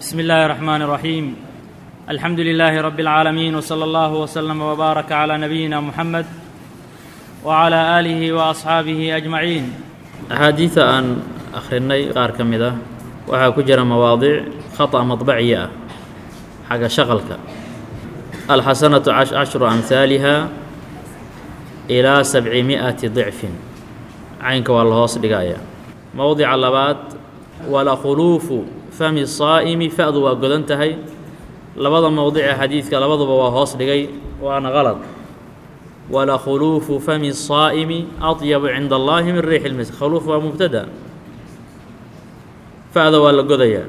بسم الله الرحمن الرحيم الحمد لله رب العالمين وصلى الله وسلم وبارك على نبينا محمد وعلى آله وأصحابه أجمعين أحاديث أن أخرني قار كمدة waxaa ku jira mawaadic khata madbaciya ah xagga shaqalka. Alxasanatu cashru amhaaliha ilaa sabcimi'ati dicfin. Caynka waa la hoos dhigaya mowdica labaad walkhuluufu fami saa'imi fa'du waa godan tahay. Labada mowdic ee xadiidka labaduba waa hoos dhigay waana qalad walakhuluufu fami saa'imi atyabu cinda allahi min riixi lmisk khuluuf waa mubtada. Fa'da waa la godayaa.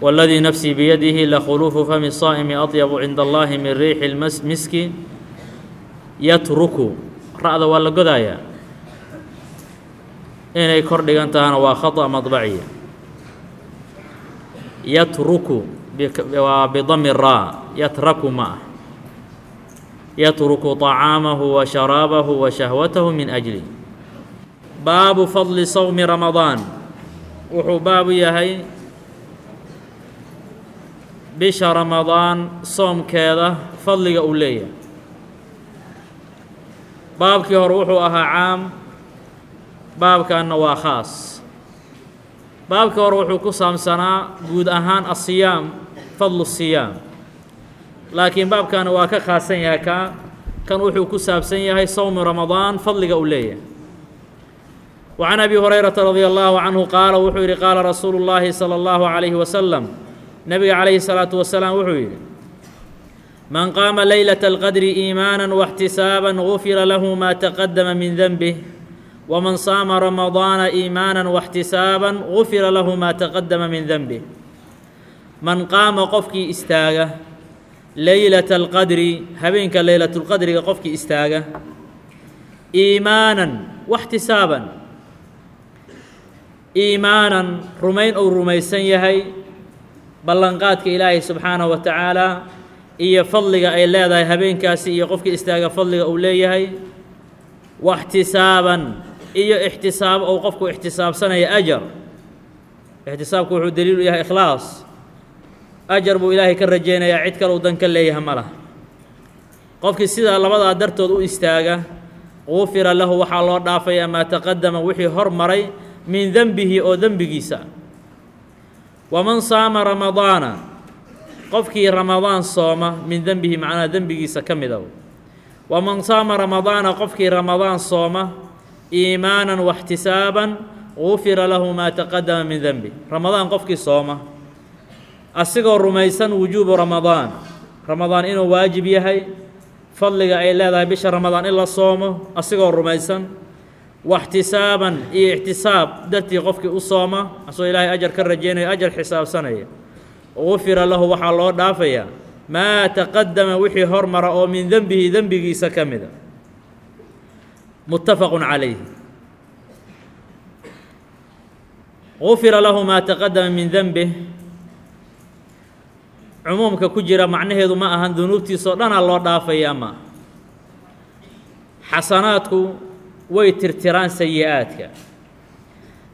Waladii nafsii biyadihi lakhuluufu fami saa'imi atyabu cinda allahi min riixi lmiski yatruku. Ra'da waa la godayaa. Inay kor dhigan tahana waa khata madbaciya yatruku waa bidami raa yatraku ma. Ah yatruku طacaamahu wa sharaabahu wa shahwatahu min ajli. Baabu fadli sawmi ramadaan wuxuu baabu yahay bisha ramadaan soomkeeda fadliga uu leeyahay. Baabkii hore wuxuu ahaa caam baabkanna waa khaas baabkii hore wuxuu ku saabsanaa guud ahaan asiyaam fadlu siyaam. Laakiin baabkana waa ka khaasan yahay kaa kan wuxuu ku saabsan yahay sowmi ramadaan fadliga uu leeyahay. Wa can abi hurayrata radia allahu canhu qaala wuxuu yidhi qaala rasuulu llaahi sala allahu calayhi wasalam nebiga calayhi salaatu wasalaam wuxuu yidhi man qaama leylata alqadri iimaana waxtisaaban gufira lahu maa taqadama min denbih wman saama ramadaana iimaana waxtisaaban gufira lahu maa taqadama min denbih man qaama qofkii istaaga leylata alqadri habeenka leylatulqadriga qofkii istaaga iimaanan waxtisaaban iimaanan rumayn uu rumaysan yahay ballanqaadka ilaahay subxaanahu wa tacaala iyo fadliga ay leedahay habeenkaasi iyo qofkii istaaga fadliga uu leeyahay waxtisaaban iyo ixtisaab ou qofku ixtisaabsanaya ajar. Ixtisaabku wuxuu daliilu yahay ikhlaas. Ajar buu ilaahay ka rajaynayaa cid kale u dan ka leeyahay ma laha. Qofkii sidaa labadaa dartood u istaaga gufira lahu waxaa loo dhaafayaa maa taqadama wixii hor maray min denbihi oo dembigiisa waman saama ramadaana qofkii ramadaan sooma min dembihi macnaha dembigiisa ka mida waman saama ramadaana qofkii ramadaan sooma iimaanan waxtisaaban gufira lahu maa taqadama min denbi ramadaan qofkii sooma. Asigoo rumaysan wujuubu ramadaan. Ramadaan inuu waajib yahay. Fadliga ay leedahay bisha ramadaan in la soomo asigoo rumaysan. Waxtisaaban iyo ixtisaab dartii qofkii u sooma asagoo ilaahay ajar ka rajaynayo ajar xisaabsanaya. Gufira lahu waxaa loo dhaafayaa maa taqadama wixii hormara oo min denbihi dembigiisa ka mida mutafaqu calayhi gufira lahu maa taqadama min denbih cumuumka ku jira macnaheedu ma ahan dunuubtiisao dhanaa loo dhaafayaa ma xasanaadku way tirtiraan sayi-aadka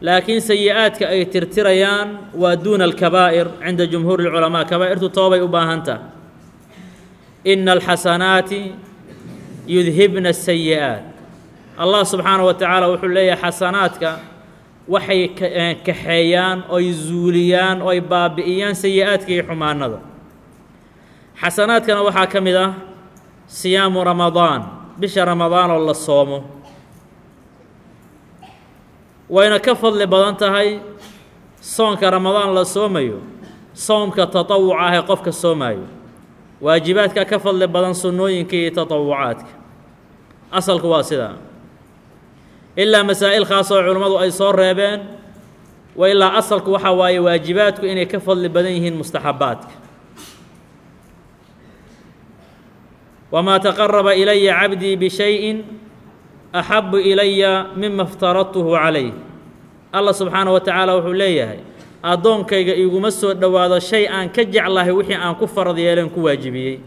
laakiin sayi-aadka ay tirtirayaan waa duuna alkabaa'ir cinda jumhuuri اlculamaa kabaa'irtu toobay u baahan taha ina alxasanaati yudhibna asayi'aat allah subxaanaه wa tacaala wuxuu leeyahay xasanaadka. Waxay kaxeeyaan oy zuuliyaan oy baabi'iyaan sayi-aadka iyo xumaanada. Xasanaadkana waxaa ka mid ah siyaamu ramadaan bisha ramadaan oo la soomo. Wayna ka fadli badan tahay soonka ramadaan la soomayo soomka tatawuca ah ee qofka soomaayo. Waajibaadka ka fadli badan sunnooyinka iyo tatawucaadka. Asalku waa sidaa ilaa masaa'il khaasoo culimmadu ay soo reebeen wa ilaa asalku waxaa waaye waajibaadku inay ka fadli badan yihiin mustaxabbaadka wamaa taqaraba ilaya cabdii bishayin axabu ilaya mima iftaradtuhu calayh. Allah subxaanaه wa tacaala wuxuu leeyahay addoonkayga iguma soo dhowaado shay aan ka jeclahay wixii aan ku farad yeeleen ku waajibiyey.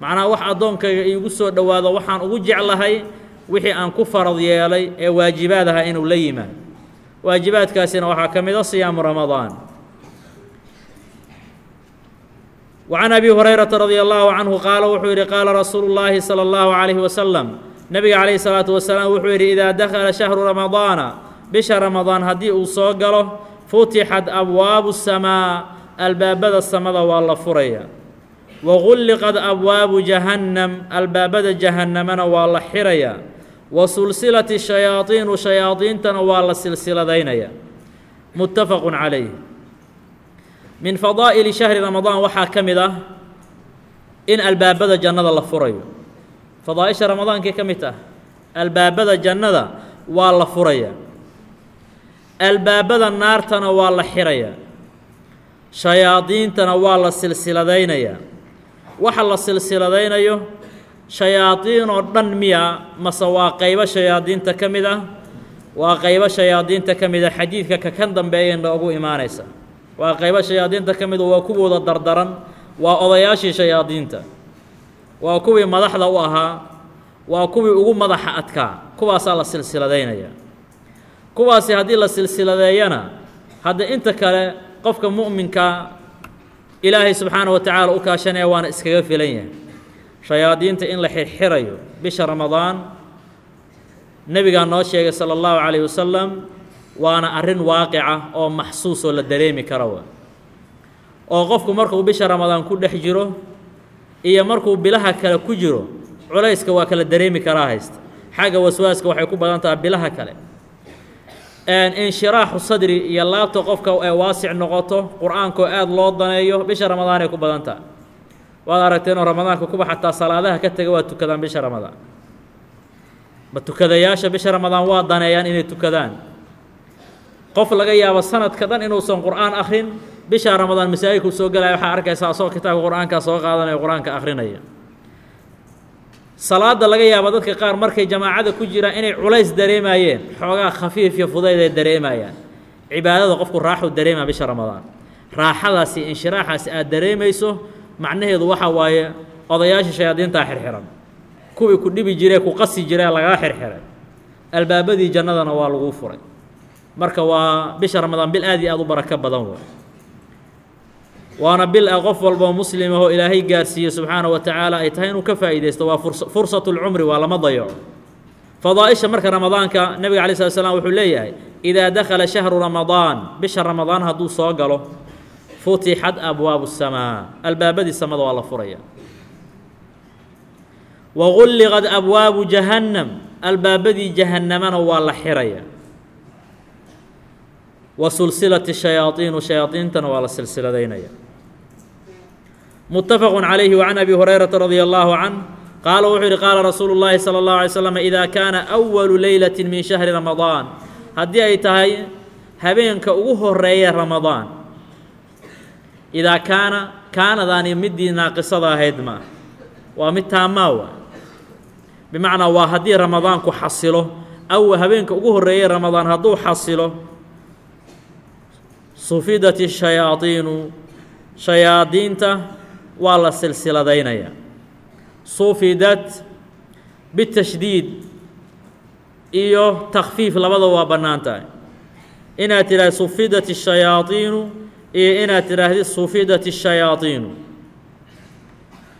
Macnaha wax addoonkayga iigu soo dhowaado waxaan ugu jeclahay wixii aan ku farad yeelay ee waajibaad aha inuu la yimaado waajibaadkaasina waxaa ka mid a siyaamu ramadaan وعن أبي هريرة رضي الله عنه قال wuxuu yihi قاala رasuuل اللahi صلى الله عليه وسلم نبga عليه الصلاaة وسلام wuxuu yihi إذا دخلa شhهر رمضاaنa bisha رمضاan haddii uu soo galo futixat أbwaabu السماء albaabada samada waa la furaya وغulqad أbwaabu جahannم albaabada جahannamana waa la xiraya wa sulsilati shayaadiinu shayaadiintana waa la silsiladaynayaa muttafaqu calayh min fadaa'ili shahri ramadaan waxaa ka mid ah in albaabada jannada la furayo. Fadaaisha ramadaankay ka mid tah albaabada jannada waa la furayaa albaabada naartana waa la xirayaa shayaadiintana waa la silsiladaynayaa waxa la silsiladaynayo shayaadiin oo dhan miya mase waa qaybo shayaadiinta ka mid ah waa qaybo shayaadiinta ka mid a xadiidka ka kan dambeeya noogu imaanaysa. Waa qaybo shayaadiinta ka midu waa kuwooda dardaran waa odayaashii shayaadiinta waa kuwii madaxda u ahaa waa kuwii ugu madaxa adkaa kuwaasaa la silsiladaynaya. Kuwaasi haddii la silsiladeeyana hadda inta kale qofka mu'minka ilaahay subxaana wa tacaala u kaashanaya waana iskaga filan yahay shayaadiinta in la xirxirayo bisha ramadaan. Nebigaa noo sheegay sala allahu calayh wasalam waana arrin waaqica oo maxsuus oo la dareemi kara wa oo qofku markuu bisha ramadaan ku dhex jiro iyo markuu bilaha kale ku jiro culayska waa kala dareemi karaa haysta. Xagga waswaaska waxay ku badan tahay bilaha kale. Inshiraaxu sadri iyo laabta qofka ay waasic noqoto qur'aankoo aada loo daneeyo bisha ramadaanay ku badan tahay waad aragteenoo ramadaanka kuba xataa salaadaha ka tega waa tukadaan bisha ramadaan. Ma tukadayaasha bisha ramadaan waa daneeyaan inay tukadaan. Qof laga yaabo sanadka dhan inuusan qur'aan akrin bisha ramadaan masaajidkuu soo galaya waxaa arkaysaa asagoo kitaabka qur'aankaa soo qaadanaya qur'aanka akrinaya salaada laga yaabo dadka qaar markay jamaacada ku jiraan inay culays dareemayeen xoogaa khafiif iyo fudayd ay dareemayaan. Cibaadada qofku raaxuu dareemaya bisha ramadaan. Raaxadaasi inshiraaxaasi aad dareemayso macnaheedu waxaa waaye odayaashii shayaadiintaa xirxiran. Kuwii ku dhibi jiree ku qasi jiree lagaa xirxiray. Albaabadii jannadana waa laguu furay. Marka waa bisha ramadaan bil aad iyo aad u barako badan wey waana bil ah qof walboo muslim ahoo ilaahay gaarsiiye subxaana wa tacaala ay tahay inuu ka faa'iidaysto waa furs fursatu lcumri waa lama dayaco fadaaisha marka ramadaanka nebiga alay slat slam wuxuu leeyahay idaa dakhala shahru ramadaan bisha ramadaan hadduu soo galo futixat abwaabu الsamaa albaabadii samada waa la furaya. Wagulliqat abwaabu jahannam. Albaabadii jahannamana waa la xiraya. Wasulsilat shayaaiinu shayaaiintana waa la silsiladaynaya. Mutafaqu calayhi wacan abi hurayrata radia allahu canh qaala wuxuu yihi qaala rasuulu llaahi sala allahu alay slam idaa kaana awalu leylati min shahri ramadaan. Haddii ay tahay habeenka ugu horreeya ramadaan idaa kaana kaanadaani midii naaqisada ahayd maa waa mid taamaa wa bimacnaa waa haddii ramadaanku xasilo aw habeenka ugu horeeyay ramadaan hadduu xasilo sufidat shayaadiinu shayaadiinta waa la silsiladaynaya sufidat bitashdiid iyo takfiif labada waa bannaan tahay inaad tidhahda sufidat الshayaadiinu iyo inaad tidhaahdid sufidat الشhayaadiinu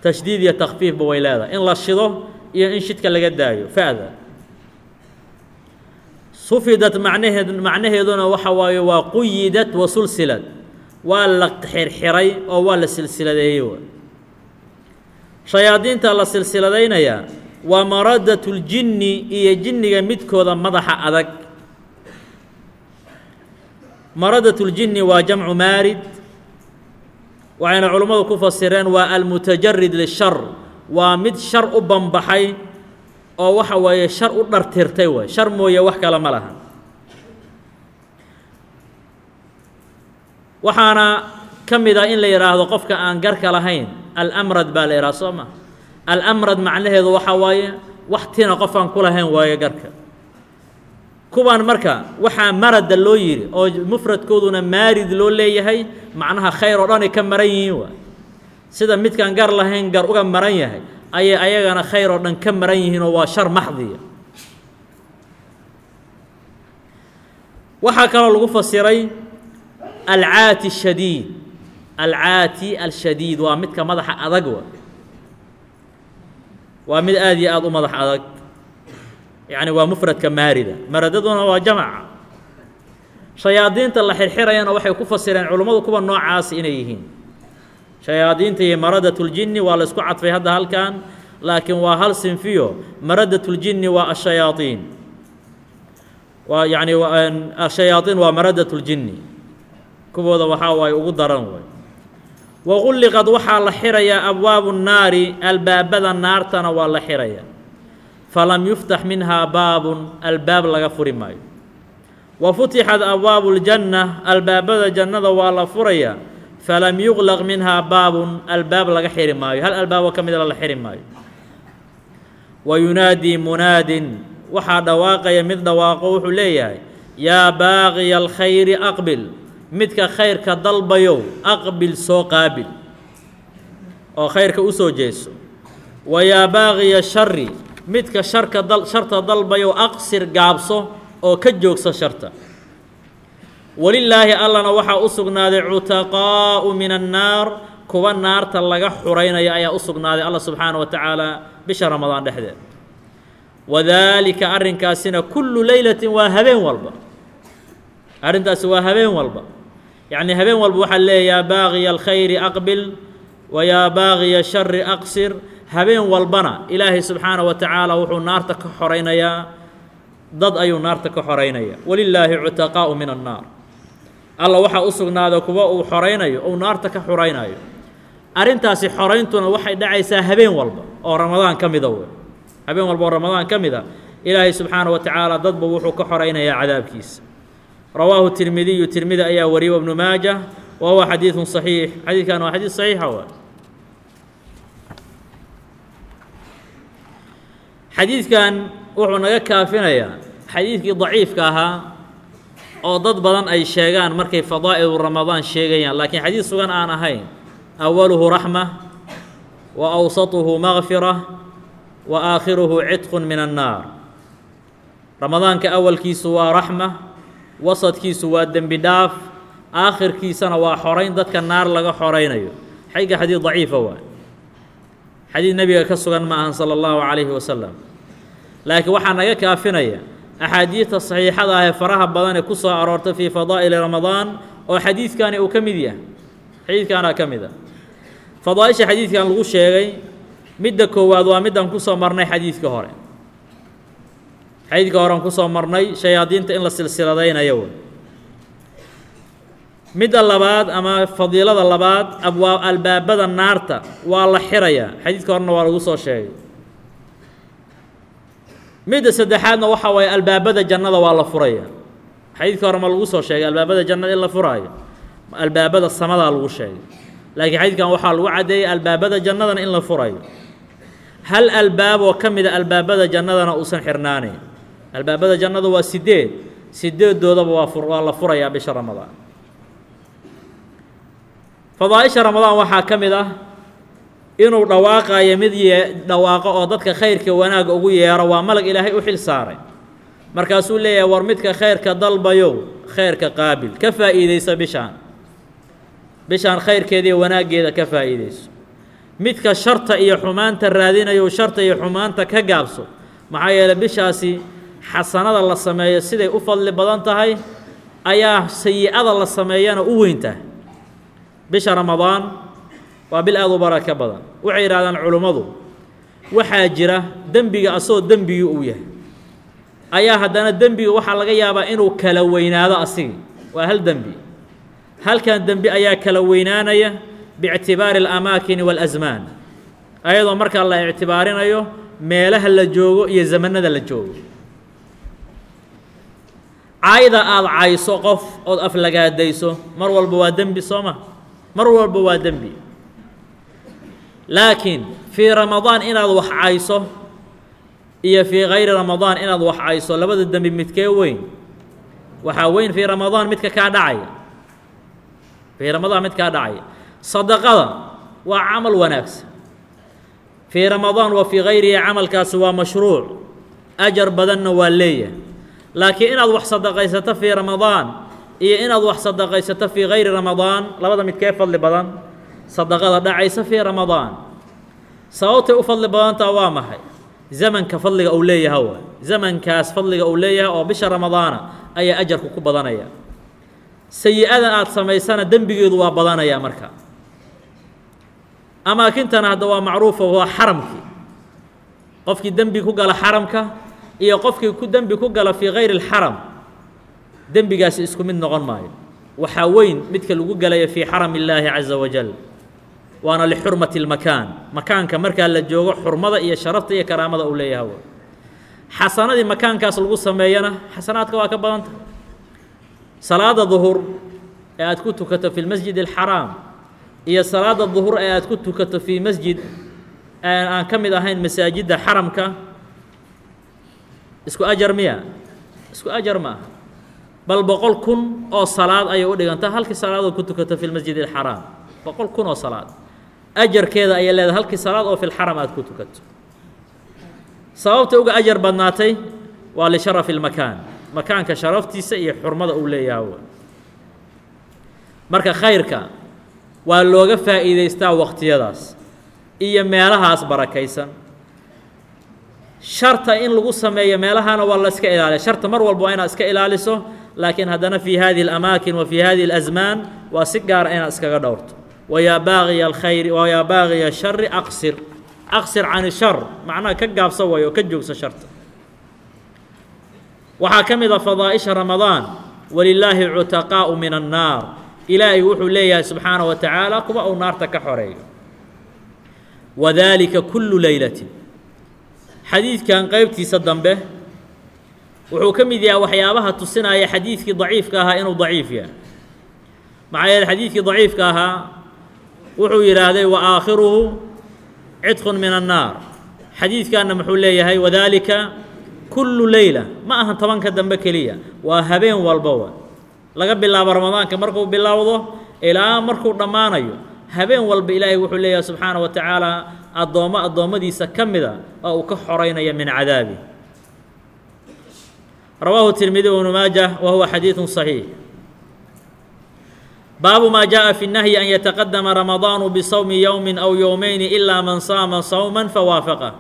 tashdiid iyo takfiifba way leedahay. In la shido iyo in shidka laga daayo. Fada. Sufidad macnaheed macnaheeduna waxa waaye waa quyidad wa sulsilad waa la xirxiray oo waa la silsiladeeyey shayaadiinta la silsiladaynayaa waa maradaة اljini iyo jinniga midkooda madaxa adag maradat اljinni waa jamcu maarid. Waxayna culummadu ku fasireen waa almutajarid lishar. Waa mid shar u banbaxay oo waxa weeye shar u dhartirtay waay. Shar mooye wax kale ma laha. Waxaana ka mid ah in la yidhaahdo qofka aan garka lahayn alamrad baa la yidhaha soo ma? Alamrad macnaheedu waxaa waaye waxtina qof aan ku lahayn waayo garka kuwaan marka waxaa marada loo yidhi oo mufradkooduna maarid loo leeyahay macnaha khayr oo dhanay ka maran yihiin waay sida midkaan gar lahayn gar uga maran yahay ayay ayagana khayr oo dhan ka maran yihiinoo waa shar maxdiya waxaa kaloo lagu fasiray alcaati shadiid. Alcaati alshadiid waa midka madaxa adag wa waa mid aad iyo aad u madax adag yacni waa mufradka maarida. Maradaduna waa jamaca shayaadiinta la xirxirayana waxay ku fasireen culummadu kuwa noocaasi inay yihiin. Shayaadiinta iyo maradatljinni waa la isku cadfay hadda halkan laakiin waa hal sinfiyo. Maradatljinni waa ashayaaiin waa yani ashayaaiin waa maradatljinni kuwooda waxaa waaye ugu daran way. Waqulliqad waxaa la xirayaa abwaabu nnaari albaabada naartana waa la xirayaa falam yuftax minhaa baabun albaab laga furi maayo. wa futixat abwaabu ljanna albaabada jannada waa la furayaa falam yuqlaq minhaa baabun albaab laga xiri maayo. hal albaabo ka mida la xiri maayo wa yunaadii munaadin waxaa dhawaaqaya mid dhawaaqo wuxuu leeyahay yaa baaqiya alkhayri aqbil midka khayrka dalbayow aqbil soo qaabil oo khayrka u soo jeeso wa yaa baaqiya shari midka sharka dal sharta dalbayow aqsir gaabso oo ka joogsa sharta. Walilaahi allana waxaa u sugnaaday cutaqaa'u min annaar kuwa naarta laga xuraynaya ayaa u sugnaaday alla subxaana wa tacaala bisha ramadaan dhexdeed. Wadaalika arrinkaasina kullu leylatin waa habeen walba. Arrintaasi waa habeen walba. Yacni habeen walba waxaa leeya yaa baaqiya alkhayri aqbil wa yaa baaqiya shari aqsir habeen walbana ilaahay subxaana wa tacaala wuxuu naarta ka xoraynayaa dad ayuu naarta ka xoraynaya walilaahi cutaqaa'u min annaar. Alla waxaa u sugnaada kuwa uu xoraynayo ou naarta ka xoraynayo. Arrintaasi xorayntuna waxay dhacaysaa habeen walba oo ramadaan ka mida wey habeen walba oo ramadaan ka mid a ilaahay subxaana wa tacaala dadba wuxuu ka xoraynayaa cadaabkiisa. Rawaahu tirmidiyu tirmidi ayaa wariyay ibnu maaja wa huwa xadiidun saxiix. Xadiidkan waa xadiid saxiixa wa xadiidkan wuxuu naga kaafinayaa xadiidkii daciifka ahaa oo dad badan ay sheegaan markay fadaa'ilu ramadaan sheegayaan. Laakiin xadiid sugan aan ahayn awaluhu raxma wa awsatuhu makfira wa aakhiruhu cidqun min annaar. Ramadaanka awalkiisu waa raxma wasadkiisu waa dembi dhaaf aakhirkiisana waa xorayn dadka naar laga xoraynayo. Xagga xadiid daciifa waay xadiid nebiga ka sugan ma ahan sala allahu calayhi wasalam laakiin waxaa naga kaafinaya axaadiidta saxiixada ah ee faraha badan ee ku soo aroortay fii fadaa'ili ramadaan oo xadiidkani uu ka mid yahay. Xadiidkaanaa ka mid ah fadaaisha xadiidkan lagu sheegay midda koowaad waa midaan ku soo marnay xadiidka hore. Xadiidka horean ku soo marnay shayaadiinta in la silsiladaynayo wey midda labaad ama fadiilada labaad abwaab albaabada naarta waa la xirayaa xadiidka horena waa lagu soo sheegay. Midda saddexaadna waxaa waaye albaabada jannada waa la furaya. Xadiidka hore ma lagu soo sheegay albaabada jannada in la furaayo. Albaabada samadaa lagu sheegay. Laakiin xadiidkan waxaa lagu caddeeyey albaabada jannadana in la furayo. Hal albaab oo ka mida albaabada jannadana uusan xirnaanayn. Albaabada jannada waa sideed. Sideedoodaba waa waa la furayaa bisha ramadaan fadaaisha ramadaan waxaa ka mid ah inuu dhawaaqayo mid ye dhawaaqo oo dadka khayrka wanaagga ugu yeero waa malag ilaahay u xil saaray. Markaasuu leeyahay war midka khayrka dalbayow khayrka qaabil ka faa'iidaysa bishaan. Bishaan khayrkeediiyo wanaaggeeda ka faa'iidayso. Midka sharta iyo xumaanta raadinayo sharta iyo xumaanta ka gaabso maxaa yeeley bishaasi xasanada la sameeyo siday u fadli badan tahay ayaa sayi-ada la sameeyana u weyn tahay bisha ramadaan waa bil aad u baraka badan. Waxay yidhahdaan culummadu waxaa jira dembiga asagoo dembigii uu yahay. Ayaa haddana dembiga waxaa laga yaabaa inuu kala weynaado asigii waa hal dembi. Halkan dembi ayaa kala weynaanaya biictibaari alamaakini waalasmaan ayadoo markaa la ictibaarinayo meelaha la joogo iyo zamanada la joogo. Caayda aada cayso qof ood aflagaadayso mar walba waa dembi soo ma mar walba waa dembi. Laakiin fii ramadaan inaad wax cayso iyo fii kayri ramadaan inaad wax cayso labada dembi midkee weyn waxaa weyn fii ramadaan midka kaa dhacaya fii ramadaan mid kaa dhacaya sadaqada waa camal wanaagsan. Fii ramadaan wa fii kayrihi camalkaasi waa mashruuc. Ajar badanna waa leeyahay. Laakiin inaad wax sadaqaysato fii ramadaan iyo inaad wax sadaqaysato fii gayri ramadaan labada midkee fadli badan sadaqada dhacaysa fii ramadaan. Sababtay u fadli badantaa waa maxay? Zamanka fadliga uu leeyaha waay zamankaas fadliga uu leeyahay oo bisha ramadaana ayaa ajarku ku badanaya. Sayi-adan aada samaysana dembigeedu waa badanaya marka. Amaakintana hadda waa macruufa waa xaramkii qofkii dembi ku gala xaramka iyo qofkii ku dembi ku gala fii gayri اlxaram dembigaasi isku mid noqon maayo. Waxaa weyn midka lagu galaya fii xaram illaahi caza wajal waana lixurmati اlmakaan makaanka markaa la joogo xurmada iyo sharafta iyo karaamada uu leeyahay xasanadii makaankaas lagu sameeyana xasanaadka waa ka badanta. Salaada duhur ee aad ku tukato fi lmasjid اlxaraam iyo salaada duhur ee aad ku tukato fii masjid aan ka mid ahayn masaajidda xaramka isku ajar miya? Isku ajar ma aha bal boqol kun oo salaad ayay u dhigantaa halkii salaadood ku tukato fi lmasjid اlxaraam boqol kun oo salaad. Ajarkeeda ayay leedahay halkii salaad oo fi lxaram aad ku tukato. Sababta uga ajar badnaatay waa lisharafi اlmakaan makaanka sharaftiisa iyo xurmada uu leeyahay marka khayrka waa looga faa'iidaystaa waqtiyadaas iyo meelahaas barakaysan. Sharta in lagu sameeyo meelahana waa la iska ilaaliya sharta mar walba waa inaad iska ilaaliso laakiin haddana fii hadihi اlamaakin wa fii hadihi اlasmaan waa si gaara inaad iskaga dhowrto wayaa baaqiya alkhayri wayaa baaqiya shari aqsir aqsir can shar macnaha ka gaabsa wayo oo ka joogsa sharta waxaa ka mid a fadaaئisha ramadaan walilaahi cutaqaa'u min الnaar ilaahay wuxuu leeyahay subxaanaه wa tacaala kuwa uu naarta ka xoreeyo wadalika kulu leylati xadiidkan qeybtiisa dambe wuxuu ka mid yahay waxyaabaha tusinaya xadiidkii daciifka ahaa inuu daciif yahay. Maxaa yeele xadiidkii daciifka ahaa wuxuu yidhaahday wa aakhiruhu cidqun min annaar. Xadiidkanna muxuu leeyahay wadalika kullu leyla ma ahan tobanka dambe keliya. Waa habeen walbawa laga bilaabo ramadaanka markuu bilowdo ilaa markuu dhammaanayo habeen walba ilaahay wuxuu leeyahay subxaana wa tacaala addoommo addoommadiisa ka mida oo uu ka xoraynaya min cadaabi rawaahu tirmidi bnu maaja wa huwa xadiidu صaxiix baabu maa jaءa fi الnahyi an yataqadama ramadaanu bisawmi yowmi aw yowmeyni ilaa man saama sawma fawaafaqa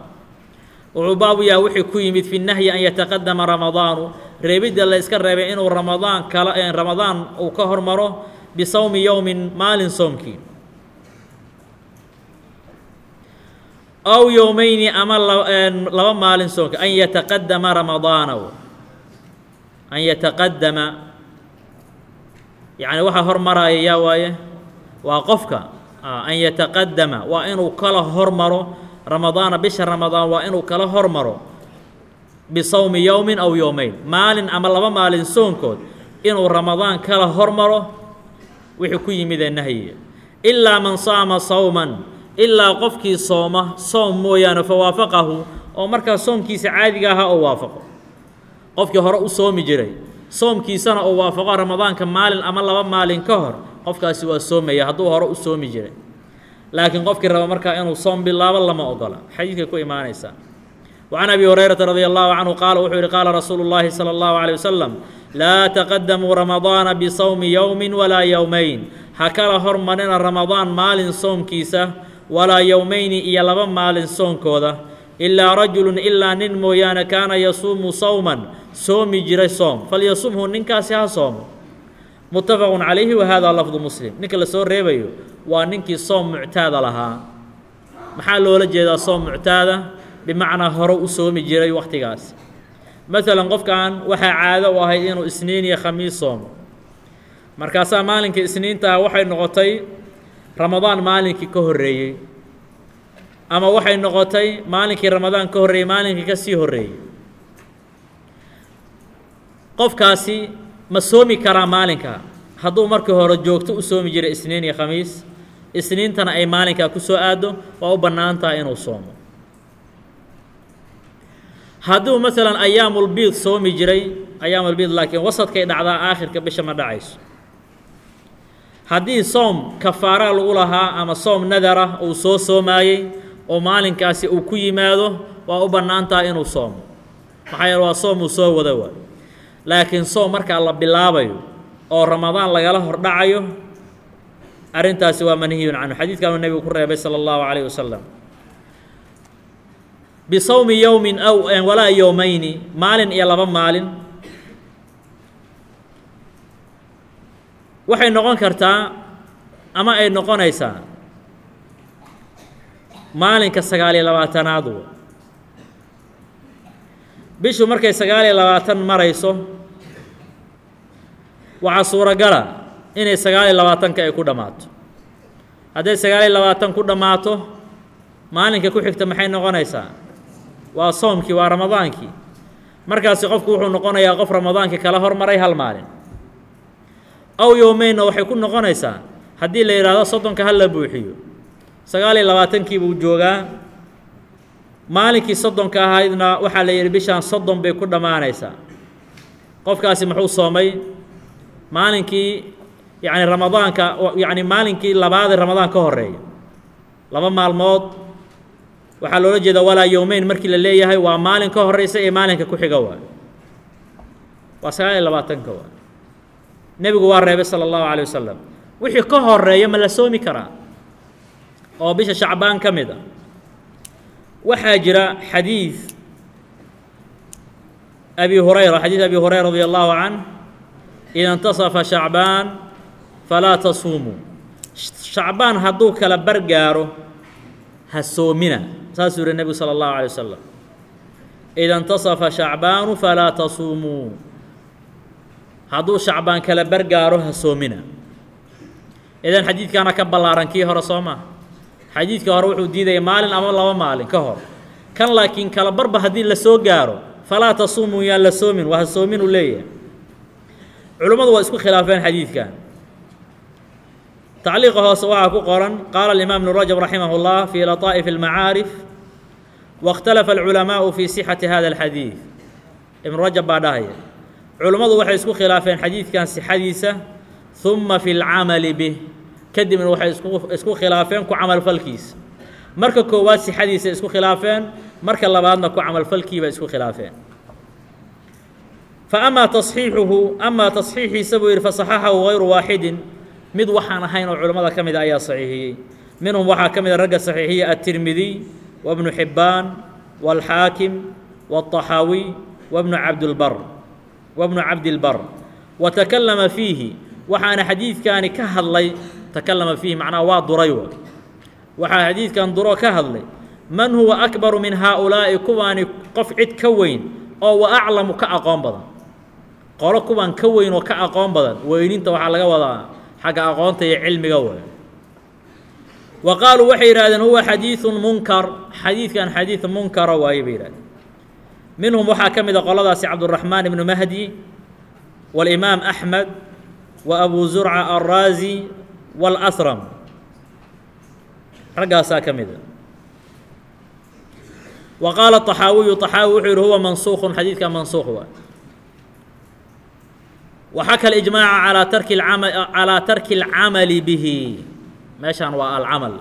wuxuu baabu yaha wixii ku yimid fi nahyi an yataqadama ramadaanu reebidda la iska reebay inuu ramadaan kala ramadaan uu ka hormaro bisawmi yowmin maalin soomkii aw yowmeyni ama laba maalin soomkii an yataqadama ramadaanaw an yataqadama yacni waxaa hormaraya yaa waaye waa qofka an yataqadama waa inuu kala hormaro ramadaana bisha ramadaan waa inuu kala hormaro bisawmi yowmin aw yowmeyn maalin ama laba maalin soonkood inuu ramadaan kala hormaro wixii ku yimidee nahyiga ilaa man saama sawman ilaa qofkii sooma soom mooyaane fawaafaqahu oo markaa soomkiisa caadiga ahaa oo waafaqo qofkii hore u soomi jiray. Soomkiisana uu waafaqo ramadaanka maalin ama laba maalin ka hor qofkaasi waa soomaya hadduu hore u soomi jiray. Laakiin qofkii raba markaa inuu soom bilaabo lama ogola. Xadiidkay ku imaanaysaa wacan abi hurayrata radia allahu canhu qaala wuxuu yihi qaala rasuulu llaahi sala allahu caleyh wasalam laa taqadamuu ramadaana bisawmi yowmin walaa yowmayn ha kala hormarina ramadaan maalin soomkiisa walaa yowmayni iyo laba maalin soonkooda. Ilaa rajulun ilaa nin mooyaane kaana yasuumu sawman soomi jiray soom. Falyasumhu ninkaasi ha soomo. Muttafaqu calayhi wa hada lafdu muslim. Ninka la soo reebayo waa ninkii soom muctaada lahaa. Maxaa loola jeedaa soom muctaada? Bimacnaa hore u soomi jiray wakhtigaas. Masalan qofkan waxaa caado u ahayd inuu isniin iyo khamiis soomo. Markaasaa maalinka isniintaha waxay noqotay ramadaan maalinkii ka horreeyey. Ama waxay noqotay maalinkii ramadaan ka horreeyey maalinkii ka sii horreeyey qofkaasi ma soomi karaa maalinka. Hadduu markii hore joogto u soomi jiray isniin iyo khamiis isniintana ay maalinkaa ku soo aaddo waa u bannaan tahay inuu soomo. Hadduu masalan ayaamulbiid soomi jiray ayaamulbiid laakiin wasadkay dhacdaa aakhirka bisha ma dhacayso. Haddii soom kafaaraa lagu lahaa ama soom nadara uu soo soomaayey oo maalinkaasi uu ku yimaado waa u bannaan tahay inuu soomo. Maxaa yeele waa soom uu soo wada waay laakiin soom markaa la bilaabayo oo ramadaan lagala hordhacayo arrintaasi waa manhiyun canhu. Xadiidkaanu nebigu ku reebay sala allahu calayh wasalam bisawmi yowmin aw walaa yowmayni maalin iyo laba maalin. Waxay noqon kartaa ama ay noqonaysaa maalinka sagaal iyo labaatanaadu bishu markay sagaal iyo labaatan marayso waxaa suuragala inay sagaal iyo labaatanka ay ku dhammaato. Hadday sagaal iyo labaatan ku dhammaato maalinka ku xigta maxay noqonaysaa? Waa soomkii waa ramadaankii markaasi qofku wuxuu noqonayaa qof ramadaankii kala hormaray hal maalin. Aw yowmeynna waxay ku noqonaysaa haddii la yidhaahdo soddonka hal la buuxiyo sagaal iyo labaatankii buu joogaa. Maalinkii soddonka ahaydna waxaa la yidhi bishaan soddon bay ku dhammaanaysaa. Qofkaasi muxuu soomay maalinkii yacni ramadaanka yacni maalinkii labaadee ramadaan ka horreeya laba maalmood waxaa loola jeeda walaa yowmeyn markii la leeyahay waa maalin ka horeysa ee maalinka ku xiga waay waa sagaal iyo labaatanka waay nebigu waa reebay sala allahu calay wasalam wixii ka horreeya ma la soomi karaa? Oo bisha shacbaan ka mid a. Waxaa jira xadiid abi hurayra xadiid abi hurayra radi allahu canh ida intasafa shacbaan falaa tasuumuu shacbaan hadduu kala bargaaro ha soomina saasuu yihi nebigu salى اllahu alيه wasalam ida intasafa shacbaanu falaa tasuumuu hadduu shacbaan kala bargaaro ha soomina idan xadiidkaana ka ballaaran kii hore soo maa xadiidka hore wuxuu diidaya maalin ama laba maalin ka hor kan laakiin kala barba haddii la soo gaaro falaa tasuumuu yaan la soomin waa ha soomin uu leeyahay culimmadu waa isku khilaafeen xadiidkan tacliiqa hoose waxaa ku qoran qaala alimaam ibnu rajab raximah اllah fii laطaa'if اlmacaarif waاkhtalafa alculamaa'u fii sixati hada alxadiid ibnu rajab baa dhahaya culimmadu waxay isku khilaafeen xadiidkan sixadiisa huma fi اlcamali bih kadibna waxay isku isku khilaafeen ku camalfalkiisa marka koowaad sixadiisa isku khilaafeen marka labaadna ku camalfalkiiba isku khilaafeen fa amaa taصxiixuhu amaa taصxiixiisa buu yidhi faصaxaxahu غayru waaxidin mid waxaan ahayn oo culimmada ka mid a ayaa saxiixiyey minhum waxaa ka mid a ragga saxiixiya aلtirmidiy wabnu xibbaan wاlxaakim wالطaxaawiy wabnu cabdilbar wabnu cabdilbar wa takalama fiihi waxaana xadiidkaani ka hadlay takalama fiihi macnaha waa duray wa waxaa xadiidkan duro ka hadlay man huwa akbaru min haaulaa'i kuwaani qof cid ka weyn oo wa aclamu ka aqoon badan qolo kuwan ka weyn oo ka aqoon badan. Weyninta waxaa laga wadaa xagga aqoonta iyo cilmiga wey wa qaaluu waxay yidhahdeen huwa xadiidun munkar. Xadiidkan xadiid munkara waaye bay yidhahdeen minhum waxaa ka mid a qoladaasi cabduraxmaan ibnu mahdi walimaam axmed wa abu zurca alraazi walasram raggaasaa ka mid a. Wa qaala axaawiyu axaawi wuxuu yidhi huwa mansuuqun xadiidka mansuuq waay waxaka alijmaaca calaa tarki ama calaa tarki اlcamali bihi meeshaan waa alcamal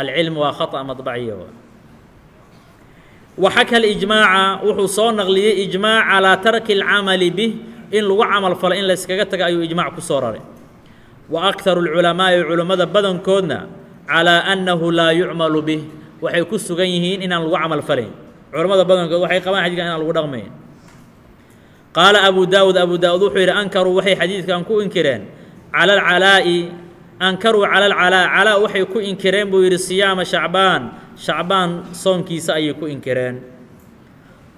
alcilm waa khaطأ maطbaciya waxaka alijmaaca wuxuu soo naqliyey ijmaac calaa tarki اlcamali bih in lagu camal falo in layskaga taga ayuu ijmac ku soo raray wa akharu اlculamaa'i culammada badankoodna calىa annahu laa yucmalu bih waxay ku sugan yihiin inaan lagu camal falayn culammada badankood waxay qabaan xadidkan inaan lagu dhaqmayn qaala abu daawud abu daawud wuxuu yidhi ankaruu waxay xadiidkan ku inkireen cala alcalaa'i ankaruu cala alcalaa calaa waxay ku inkireen buu yidhi siyaama shacbaan. Shacbaan soonkiisa ayay ku inkireen.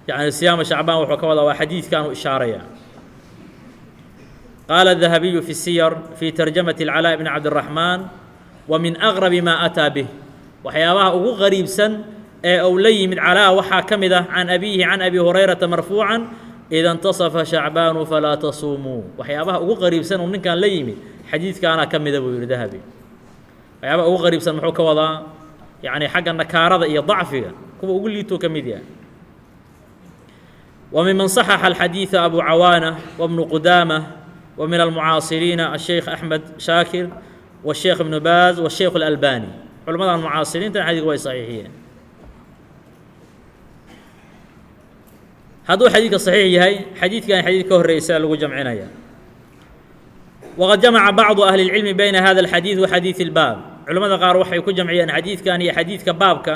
Yacni siyaama shacbaan wuxuu ka wadaa waa xadiidkaanu ishaaraya. Qaala dahabiyu fi siyar fii tarjamati alcalaa bni cabdiraxmaan wa min aqrabi maa ataa bih. Waxyaabaha ugu qariibsan ee uu la yimid calaa waxaa ka mid ah can abiihi can abi hurayrata marfuucan ida intasafa shacbaanu falaa tasuumuu waxyaabaha ugu qariibsan uu ninkan la yimid xadiidkaanaa ka mida buu yidhi dahabi waxyaabaha ugu qariibsan muxuu ka wadaa yacni xagga nakaarada iyo dacfiga kuwa ugu liituu ka mid yahay wa miman صaxaxa alxadiida abu cawaana wabnu qudaama wa min almucaasiriina asheikh axmed shaakir washeekh ibnu baaz washeikh اlalbani culamadan mucaasiriintan xadiidka way saxiixiyeen hadduu xadiidka saxiix yahay xadiidkan xadiid ka horreysa lagu jamcinaya. Waqad jamaca bacdu ahli اlcilmi bayna hada alxadiid wa xadiid اlbaab culimmada qaar waxay ku jamciyeen xadiidkan iyo xadiidka baabka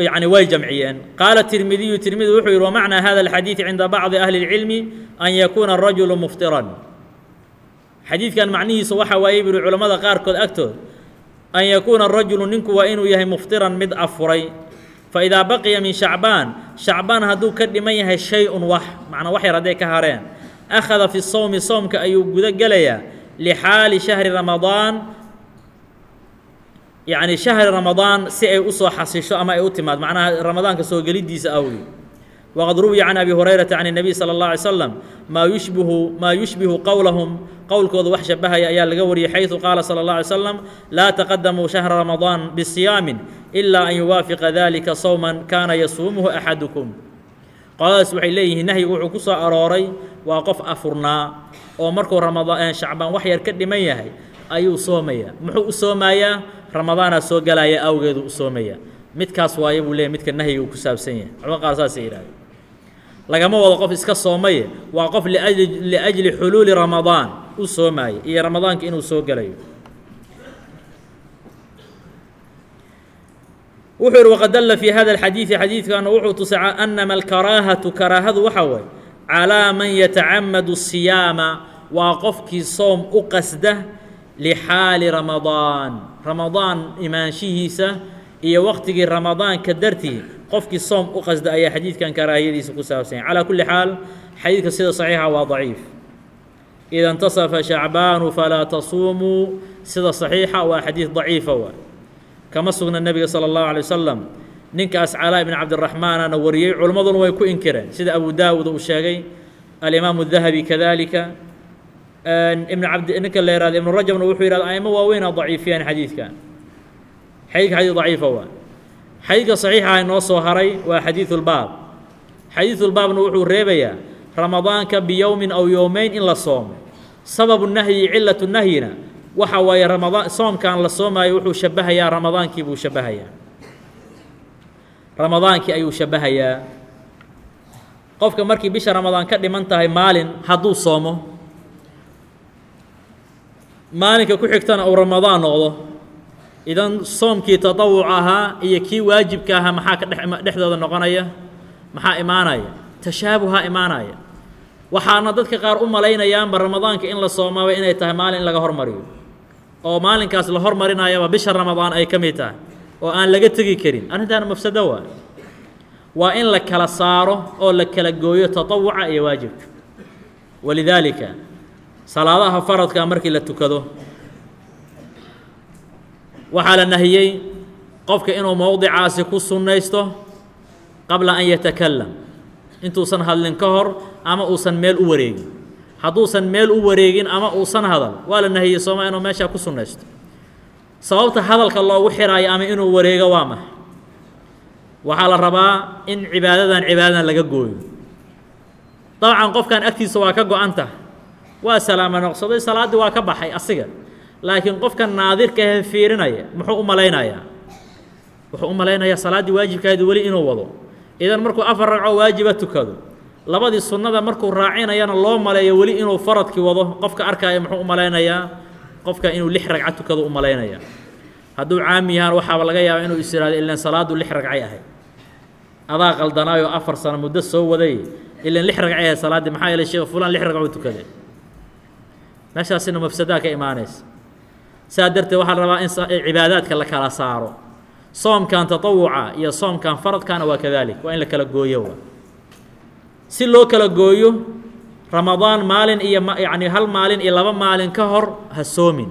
yani way jamciyeen. Qaala tirmidiyu tirmidi wuxuu yihi wamacnaa hada alxadiid cinda bacdi ahli اlcilmi an yakuuna rajulu muftiran. Xadiidkan macnihiisu waxaa waaye bu yuhi culimmada qaarkood agtood an yakuuna rajulu ninku waa inuu yahay muftiran mid afuray faidaa baqiya min shacbaan shacbaan hadduu ka dhiman yahay shay-un wax macnaa wax yar hadday ka hareen akhada fi sowmi soomka ayuu guda gelayaa lixaali shahri ramadaan yacni shahri ramadaan si ay usoo xasisho ama ay u timaad macnaha ramadaanka soo geliddiisa awgeed waqad ruwiya can abi hurayrata can الnabiy salى اlه alay slam maa yushbihu maa yushbihu qowlahum qowlkooda wax shabahaya ayaa laga wariyey xayثu qaala salى اlه alay slam laa taqadamuu shahra ramadaan bisiyaamin ilaa an yuwaafiqa dalika sowman kaana yasuumuhu axadukum qoladaas waxay leeyihiin nahyigu wuxuu ku soo arooray waa qof afurnaa oo markuu ramadaan shacbaan wax yar ka dhiman yahay ayuu soomaya muxuu u soomayaa ramadaanaa soo galaya awgeedu u soomaya midkaas waaye buu leeyahy midka nahyiga ku saabsan yahay culmo qaar saasay yidhahdeen lagama wado qof iska soomaye waa qof liajli liajli xuluuli ramadaan u soomaaya iyo ramadaanka inuu soo gelayo wuxuu yihi waqad dalla fii hada alxadiidi xadiidkaana wuxuu tusay anama alkaraahatu karaahadu waxa waaye calaa man yatacamadu siyaama waa qofkii soom u qasda lixaali ramadaan. Ramadaan imaanshihiisa iyo waqtigii ramadaanka dartii qofkii soom u qasda ayaa xadiidkan karaahiyadiisa ku saabsanya calaa kulli xaal xadiidka sida saxiixa waa daciif. Ida intasafa shacbaanu falaa tasuumuu sida saxiixa waa xadiid daciifa waay kama sugna nebiga salى اllahu alay wasalam ninkaas calaa ibn cabdiraxmaanana wariyey culimmaduna way ku inkireen. Sida abu daawud uu sheegay alimaamu dahabi kadalika ibn abd ninka la yihahdo ibnu rajabna wuxuu yihahda aimo waaweyna daciifiyaan xadiidkan xadiidka xadiid daciifa waa. Xadiidka saxiixaha inoo soo haray waa xadiidu lbaab xadiidu lbaabna wuxuu reebayaa ramadaanka biyowmin aw yowmeyn in la soomo sababu nahyi cilatu nahyina waxa waaye ramadaan soomkan la soomaayo wuxuu shabahayaa ramadaankii buu shabahayaa ramadaankii ayuu shabahayaa qofka markii bisha ramadaan ka dhiman tahay maalin hadduu soomo maalinka ku xigtana uu ramadaan noqdo idan soomkii tatawuc ahaa iyo kii waajibka ahaa maxaa ka dhe dhexdooda noqonaya? Maxaa imaanaya? Tashaabuhaa imaanaya. Waxaana dadka qaar u malaynayaanba ramadaanka in la soomaaba inay tahay maalin in laga hormariyo oo maalinkaas la hormarinayaba bisha ramadaan ay ka mid tahay oo aan laga tegi karin. Arrintaana mafsado waa waa in la kala saaro oo la kala gooyo tatawuca iyo waajibka. Walidaalika salaadaha faradka markii la tukado waxaa la nahiyey qofka inuu mowdicaasi ku sunnaysto qabla an yatakalam intuusan hadlin ka hor ama uusan meel u wareegin hadduusan meel u wareegin ama uusan hadal. Waa la nahiyey sooma inuu meeshaa ku sunnaysto sababta hadalka loogu xiraayo ama inuu wareego waa maxa waxaa la rabaa in cibaadadan cibaadadan laga gooyo. Dabcan qofkan agtiisa waa ka go-an tahay waa salaamo noqsaday salaaddii waa ka baxay asiga. Laakiin qofka naadirka ahe fiirinaya muxuu u malaynayaa? Wuxuu u malaynayaa salaaddii waajibkaadi weli inuu wado. Idan markuu afar ragco waajiba tukado labadii sunnada markuu raacinayana loo maleeyo weli inuu faradkii wado qofka arkaya muxuu u malaynayaa qofka inuu lix ragco tukado u malaynaya. Hadduu caami yahaan waxaaba laga yaaba inuu is ihahdo ilan salaaddu lix ragcay ahayd adaa qaldanaayoo afar sano muddo soo waday ilan lix ragcay ahayd salaaddii maxaa yeelay sheekh fulan lix ragcuu tukaday meeshaasina mafsadaa ka imaanaysa. Saa darteed waxaa la rabaa in cibaadaadka la kala saaro. Soomkan tatawuca iyo soomkan faradkana waa kadalik waa in la kala gooyo si loo kala gooyo ramadaan maalin iyo yacni hal maalin iyo laba maalin ka hor ha soomin.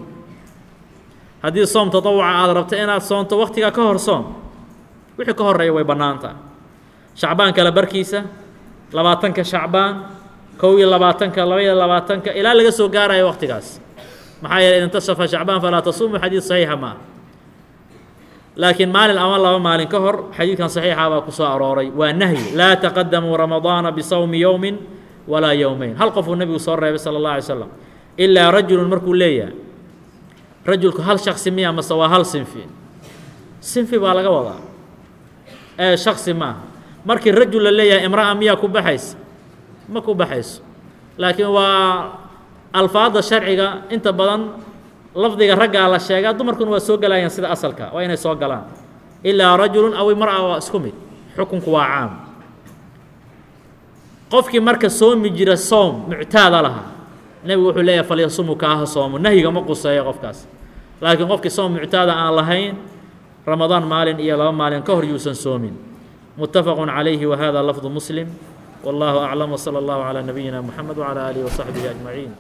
Haddii soom tatawuca aada rabto inaad soonto waktigaa ka hor soom wixii ka horreeya way bannaanta. Shacbaan kale barkiisa labaatanka shacbaan kow iyo labaatanka laba iyo labaatanka ilaa laga soo gaarayo waktigaas maxaa yeeley id intasafa shacbaan falaa tasuumu xadiid saxiixa maaha laakiin maalin ama laba maalin ka hor xadiidkan saxiixa baa ku soo arooray. Waa nahyi. Laa taqadamuu ramadaana bisawmi yowmin walaa yowmeyn hal qofuu nebigu soo reebay sala اllah alay slam ilaa rajulun markuu leeyahay rajulku hal shaksi miya mase waa hal sinfi? Sinfi baa laga wadaa. Ee shaksi maaha markii rajul la leeyahay imra'a miyaa ku baxaysa? Ma ku baxayso. Laakiin waa alfaadda sharciga inta badan lafdiga raggaa la sheegaa dumarkuna waa soo gelayaan sida asalka waa inay soo galaan ilaa rajulun aw imra'a waa isku mid xukunku waa caam qofkii marka soomi jira soom muctaada lahaa nebigu wuxuu leeyahay falyasumu kaaha soomo nahyiga ma quseeyo qofkaas laakiin qofkii soom muctaada aan lahayn ramadaan maalin iyo laba maalin ka hor yuusan soomin متفق عليه وهذا لفظ مسلم والله أعلم وصلى الله على نبينا محمد وعلى آله وصحبه أجمعين